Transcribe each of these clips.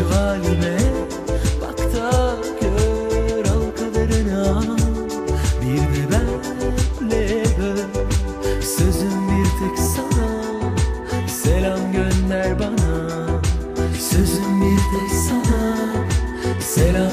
şivaline Bak da gör al kaderine Bir de benle böl Sözüm bir tek sana. Selam gönder bana Sözüm bir tek sana. Selam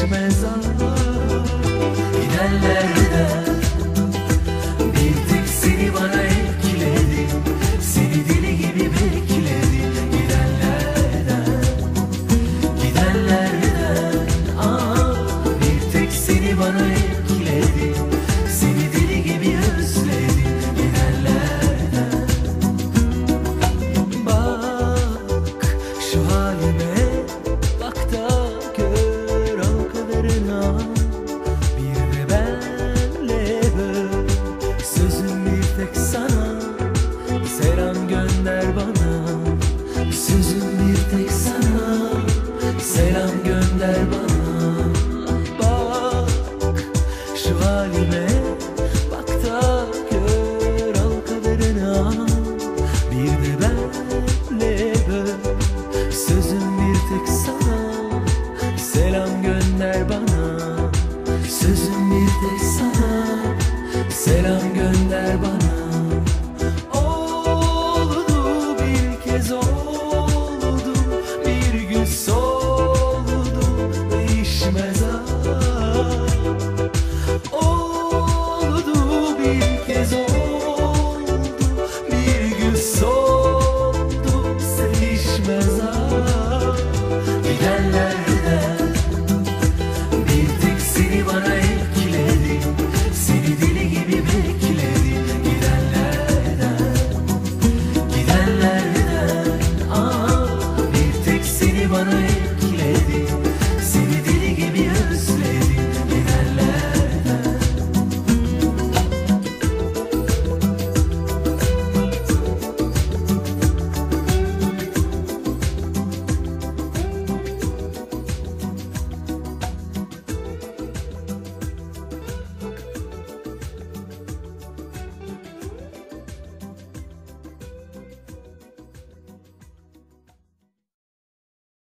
Christmas alone. aşık sana. Selam gönder bana. Sözüm bir tek sana. Selam gönder bana. Bak şu halime You.